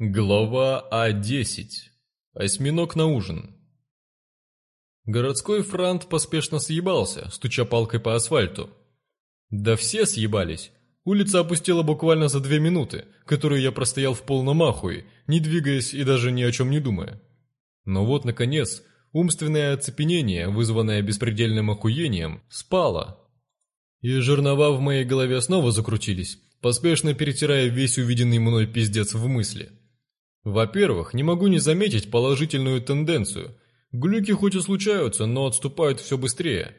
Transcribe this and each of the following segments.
Глава А10. Осьминог на ужин. Городской франт поспешно съебался, стуча палкой по асфальту. Да все съебались. Улица опустила буквально за две минуты, которую я простоял в полном ахуе, не двигаясь и даже ни о чем не думая. Но вот, наконец, умственное оцепенение, вызванное беспредельным охуением, спало. И жернова в моей голове снова закрутились, поспешно перетирая весь увиденный мной пиздец в мысли – во-первых, не могу не заметить положительную тенденцию. Глюки хоть и случаются, но отступают все быстрее.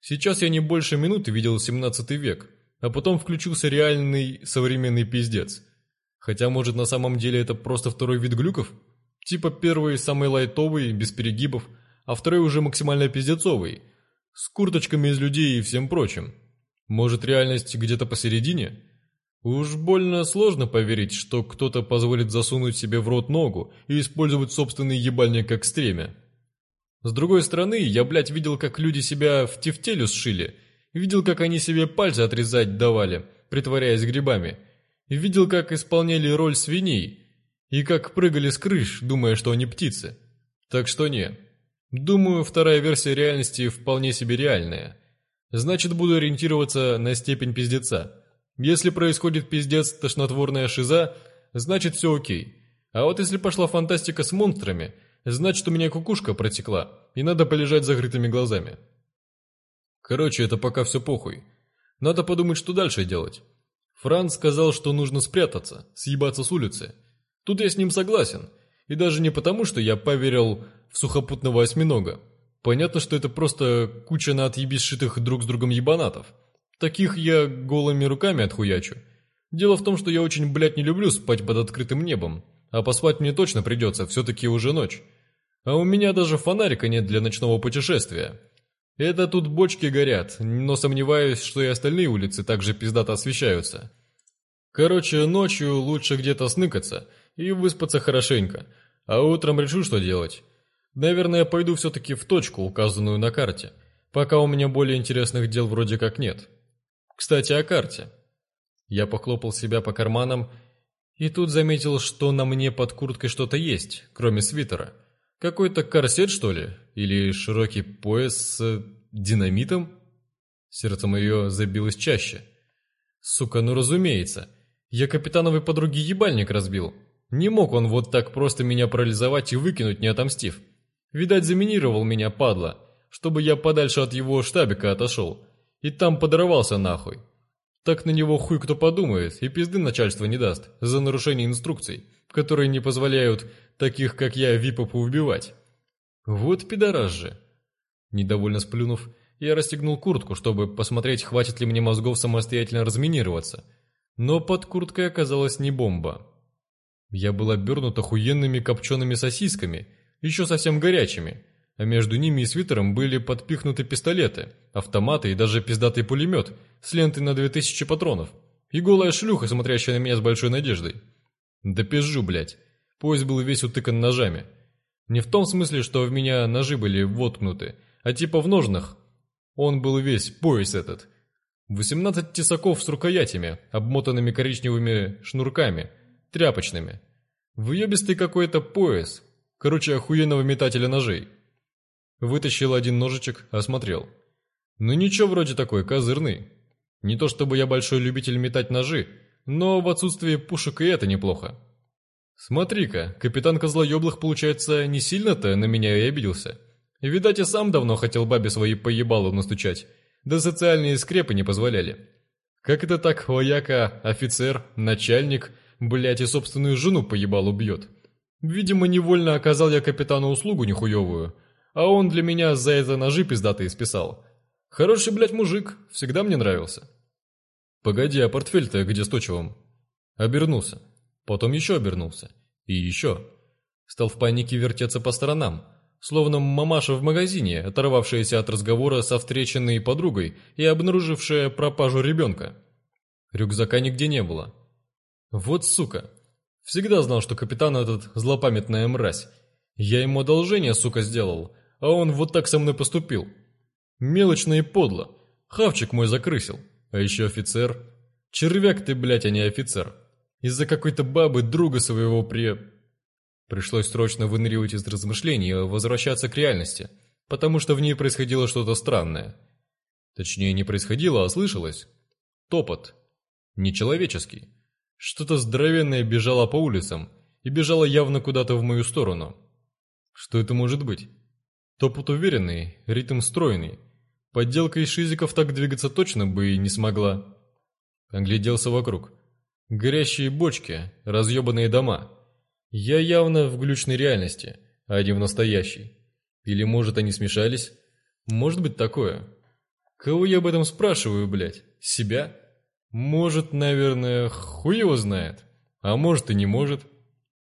Сейчас я не больше минуты видел 17 век, а потом включился реальный современный пиздец. Хотя, может, на самом деле это просто второй вид глюков? Типа первый самый лайтовый, без перегибов, а второй уже максимально пиздецовый, с курточками из людей и всем прочим. Может, реальность где-то посередине? Уж больно сложно поверить, что кто-то позволит засунуть себе в рот ногу и использовать собственный ебальник как стремя. С другой стороны, я, блядь, видел, как люди себя в тефтелю сшили, видел, как они себе пальцы отрезать давали, притворяясь грибами, видел, как исполняли роль свиней и как прыгали с крыш, думая, что они птицы. Так что не. Думаю, вторая версия реальности вполне себе реальная. Значит, буду ориентироваться на степень пиздеца. Если происходит пиздец, тошнотворная шиза, значит все окей. А вот если пошла фантастика с монстрами, значит у меня кукушка протекла, и надо полежать закрытыми глазами. Короче, это пока все похуй. Надо подумать, что дальше делать. Франц сказал, что нужно спрятаться, съебаться с улицы. Тут я с ним согласен. И даже не потому, что я поверил в сухопутного осьминога. Понятно, что это просто куча на отъеби друг с другом ебанатов. Таких я голыми руками отхуячу. Дело в том, что я очень, блядь, не люблю спать под открытым небом. А поспать мне точно придется, все-таки уже ночь. А у меня даже фонарика нет для ночного путешествия. Это тут бочки горят, но сомневаюсь, что и остальные улицы также пиздато освещаются. Короче, ночью лучше где-то сныкаться и выспаться хорошенько, а утром решу, что делать. Наверное, пойду все-таки в точку, указанную на карте, пока у меня более интересных дел вроде как нет». Кстати, о карте. Я похлопал себя по карманам и тут заметил, что на мне под курткой что-то есть, кроме свитера. Какой-то корсет, что ли? Или широкий пояс с э, динамитом? Сердце мое забилось чаще. Сука, ну разумеется. Я капитановой подруги ебальник разбил. Не мог он вот так просто меня парализовать и выкинуть, не отомстив. Видать, заминировал меня, падла, чтобы я подальше от его штабика отошел и там подорвался нахуй. Так на него хуй кто подумает, и пизды начальство не даст за нарушение инструкций, которые не позволяют таких, как я, випов убивать. Вот пидорас же. Недовольно сплюнув, я расстегнул куртку, чтобы посмотреть, хватит ли мне мозгов самостоятельно разминироваться. Но под курткой оказалась не бомба. Я был обернут охуенными копчеными сосисками, еще совсем горячими, а между ними и свитером были подпихнуты пистолеты, автоматы и даже пиздатый пулемет с лентой на 2000 патронов и голая шлюха, смотрящая на меня с большой надеждой. Да пизжу, блядь. Поезд был весь утыкан ножами. Не в том смысле, что в меня ножи были воткнуты, а типа в ножнах. Он был весь, пояс этот. 18 тесаков с рукоятями, обмотанными коричневыми шнурками, тряпочными. Выебистый какой-то пояс. Короче, охуенного метателя ножей. Вытащил один ножичек, осмотрел. Ну ничего вроде такой, козырный. Не то чтобы я большой любитель метать ножи, но в отсутствии пушек и это неплохо. Смотри-ка, капитан Козлоеблых, получается, не сильно-то на меня и обиделся. Видать, я сам давно хотел бабе свои поебалу настучать, да социальные скрепы не позволяли. Как это так вояка, офицер, начальник, блять, и собственную жену поебалу бьет? Видимо, невольно оказал я капитану услугу нехуевую – а он для меня за это ножи пиздатые списал. Хороший, блядь, мужик, всегда мне нравился. Погоди, а портфель-то где с Точевым? Обернулся. Потом еще обернулся. И еще. Стал в панике вертеться по сторонам, словно мамаша в магазине, оторвавшаяся от разговора со встреченной подругой и обнаружившая пропажу ребенка. Рюкзака нигде не было. Вот сука. Всегда знал, что капитан этот злопамятная мразь. Я ему одолжение, сука, сделал а он вот так со мной поступил. Мелочно и подло. Хавчик мой закрысил. А еще офицер. Червяк ты, блядь, а не офицер. Из-за какой-то бабы друга своего при... Пришлось срочно выныривать из размышлений и возвращаться к реальности, потому что в ней происходило что-то странное. Точнее, не происходило, а слышалось. Топот. Нечеловеческий. Что-то здоровенное бежало по улицам и бежало явно куда-то в мою сторону. Что это может быть? Топот уверенный, ритм стройный. Подделка из шизиков так двигаться точно бы и не смогла. Огляделся вокруг. Горящие бочки, разъебанные дома. Я явно в глючной реальности, а не в настоящей. Или, может, они смешались? Может быть такое. Кого я об этом спрашиваю, блядь? Себя? Может, наверное, хуй его знает. А может и не может.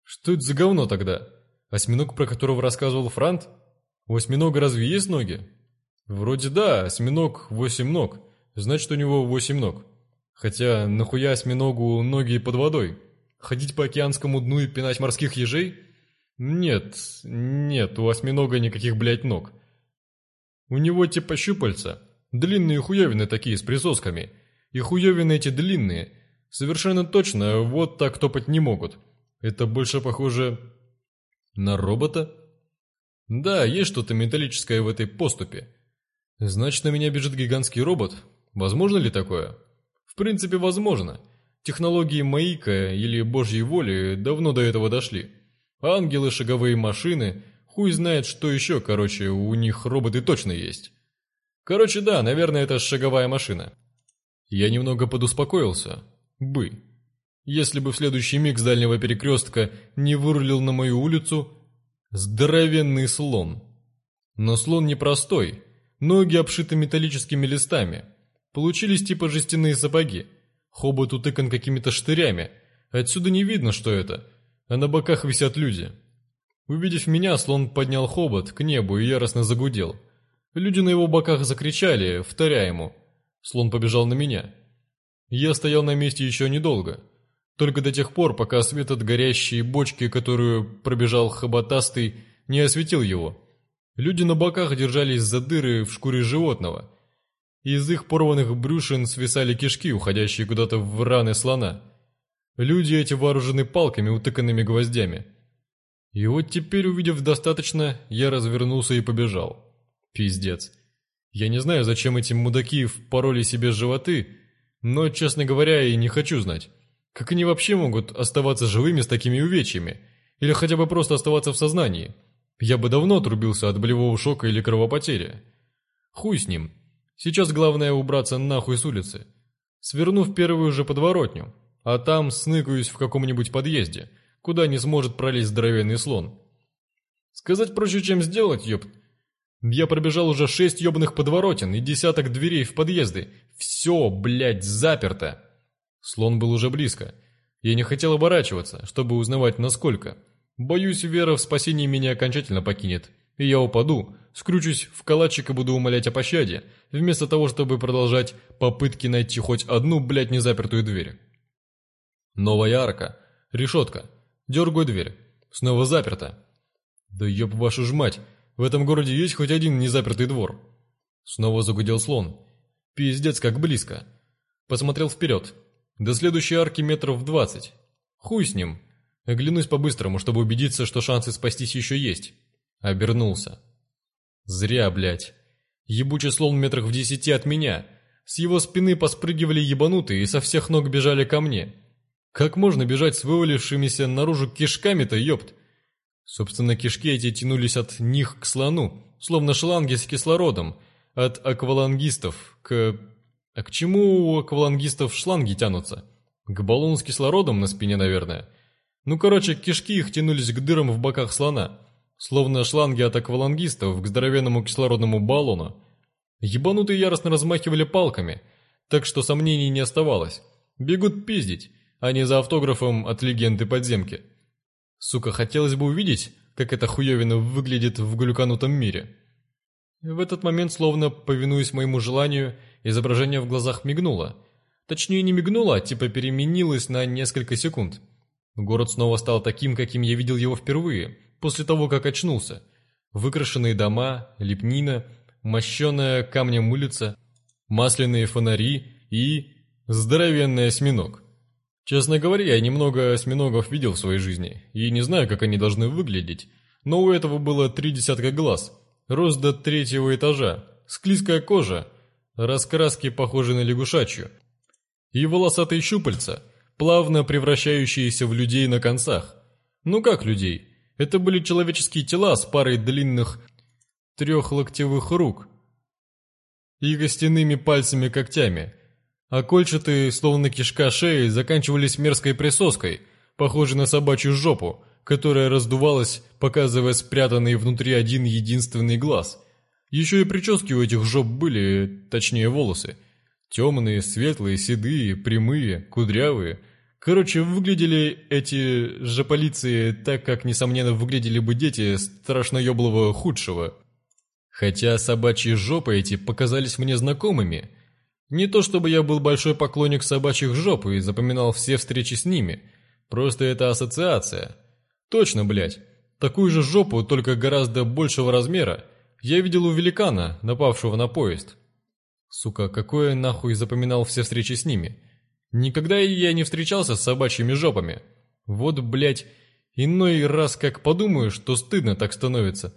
Что это за говно тогда? Осьминог, про которого рассказывал Франт? Восьминог разве есть ноги? Вроде да, осьминог – восемь ног. Значит, у него восемь ног. Хотя нахуя осьминогу ноги под водой? Ходить по океанскому дну и пинать морских ежей? Нет, нет, у осьминога никаких, блядь, ног. У него типа щупальца. Длинные хуевины такие, с присосками. И хуевины эти длинные. Совершенно точно, вот так топать не могут. Это больше похоже на робота? Да, есть что-то металлическое в этой поступе. Значит, на меня бежит гигантский робот. Возможно ли такое? В принципе, возможно. Технологии Маика или Божьей воли давно до этого дошли. Ангелы, шаговые машины, хуй знает что еще, короче, у них роботы точно есть. Короче, да, наверное, это шаговая машина. Я немного подуспокоился. Бы. Если бы в следующий миг с дальнего перекрестка не вырулил на мою улицу, Здоровенный слон. Но слон непростой. Ноги обшиты металлическими листами. Получились типа жестяные сапоги. Хобот утыкан какими-то штырями. Отсюда не видно, что это. А на боках висят люди. Увидев меня, слон поднял хобот к небу и яростно загудел. Люди на его боках закричали, вторя ему. Слон побежал на меня. Я стоял на месте еще недолго. Только до тех пор, пока свет от горящей бочки, которую пробежал хоботастый, не осветил его. Люди на боках держались за дыры в шкуре животного. Из их порванных брюшин свисали кишки, уходящие куда-то в раны слона. Люди эти вооружены палками, утыканными гвоздями. И вот теперь, увидев достаточно, я развернулся и побежал. Пиздец. Я не знаю, зачем эти мудаки впороли себе животы, но, честно говоря, и не хочу знать. Как они вообще могут оставаться живыми с такими увечьями? Или хотя бы просто оставаться в сознании? Я бы давно отрубился от болевого шока или кровопотери. Хуй с ним. Сейчас главное убраться нахуй с улицы. Сверну в первую же подворотню, а там сныкаюсь в каком-нибудь подъезде, куда не сможет пролезть здоровенный слон. Сказать проще, чем сделать, ёпт. Я пробежал уже шесть ёбаных подворотен и десяток дверей в подъезды. Все, блядь, заперто. Слон был уже близко. Я не хотел оборачиваться, чтобы узнавать, насколько. Боюсь, вера в спасение меня окончательно покинет, и я упаду, скрючусь в калачик и буду умолять о пощаде, вместо того, чтобы продолжать попытки найти хоть одну, блядь, незапертую дверь. Новая арка. Решетка. Дергаю дверь. Снова заперта. Да ёб вашу ж мать, в этом городе есть хоть один незапертый двор. Снова загудел слон. Пиздец, как близко. Посмотрел вперед. До следующей арки метров двадцать. Хуй с ним. Оглянусь по-быстрому, чтобы убедиться, что шансы спастись еще есть. Обернулся. Зря, блядь. Ебучий слон метрах в десяти от меня. С его спины поспрыгивали ебанутые и со всех ног бежали ко мне. Как можно бежать с вывалившимися наружу кишками-то, ёпт? Собственно, кишки эти тянулись от них к слону, словно шланги с кислородом, от аквалангистов к а к чему у аквалангистов шланги тянутся? К баллону с кислородом на спине, наверное. Ну, короче, кишки их тянулись к дырам в боках слона. Словно шланги от аквалангистов к здоровенному кислородному баллону. Ебанутые яростно размахивали палками, так что сомнений не оставалось. Бегут пиздить, а не за автографом от легенды подземки. Сука, хотелось бы увидеть, как эта хуевина выглядит в глюканутом мире. В этот момент, словно повинуясь моему желанию, Изображение в глазах мигнуло. Точнее, не мигнуло, а типа переменилось на несколько секунд. Город снова стал таким, каким я видел его впервые, после того, как очнулся. Выкрашенные дома, лепнина, мощеная камнем улица, масляные фонари и... здоровенный осьминог. Честно говоря, я немного осьминогов видел в своей жизни, и не знаю, как они должны выглядеть, но у этого было три десятка глаз, рост до третьего этажа, склизкая кожа, Раскраски похожи на лягушачью. И волосатые щупальца, плавно превращающиеся в людей на концах. Ну как людей? Это были человеческие тела с парой длинных трехлоктевых рук и костяными пальцами-когтями, а кольчатые, словно кишка шеи, заканчивались мерзкой присоской, похожей на собачью жопу, которая раздувалась, показывая спрятанный внутри один единственный глаз – еще и прически у этих жоп были, точнее волосы. Темные, светлые, седые, прямые, кудрявые. Короче, выглядели эти же полиции так, как, несомненно, выглядели бы дети страшно ёблого худшего. Хотя собачьи жопы эти показались мне знакомыми. Не то чтобы я был большой поклонник собачьих жоп и запоминал все встречи с ними. Просто это ассоциация. Точно, блядь. Такую же жопу, только гораздо большего размера – я видел у великана, напавшего на поезд. Сука, какой нахуй запоминал все встречи с ними. Никогда я не встречался с собачьими жопами. Вот, блядь, иной раз как подумаю, что стыдно так становится.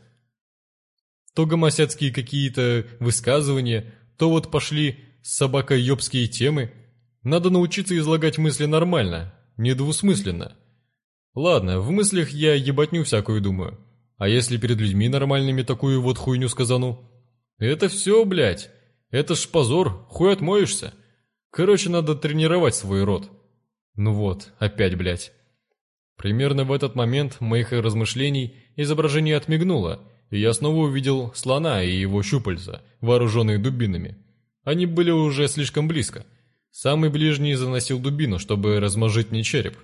То гомосяцкие какие-то высказывания, то вот пошли собакоебские темы. Надо научиться излагать мысли нормально, недвусмысленно. Ладно, в мыслях я ебатню всякую думаю. А если перед людьми нормальными такую вот хуйню сказану? Это все, блядь. Это ж позор, хуй отмоешься. Короче, надо тренировать свой рот. Ну вот, опять, блядь. Примерно в этот момент моих размышлений изображение отмигнуло, и я снова увидел слона и его щупальца, вооруженные дубинами. Они были уже слишком близко. Самый ближний заносил дубину, чтобы размажить мне череп.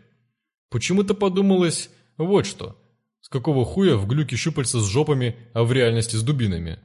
Почему-то подумалось вот что. С какого хуя в глюке щупальца с жопами, а в реальности с дубинами?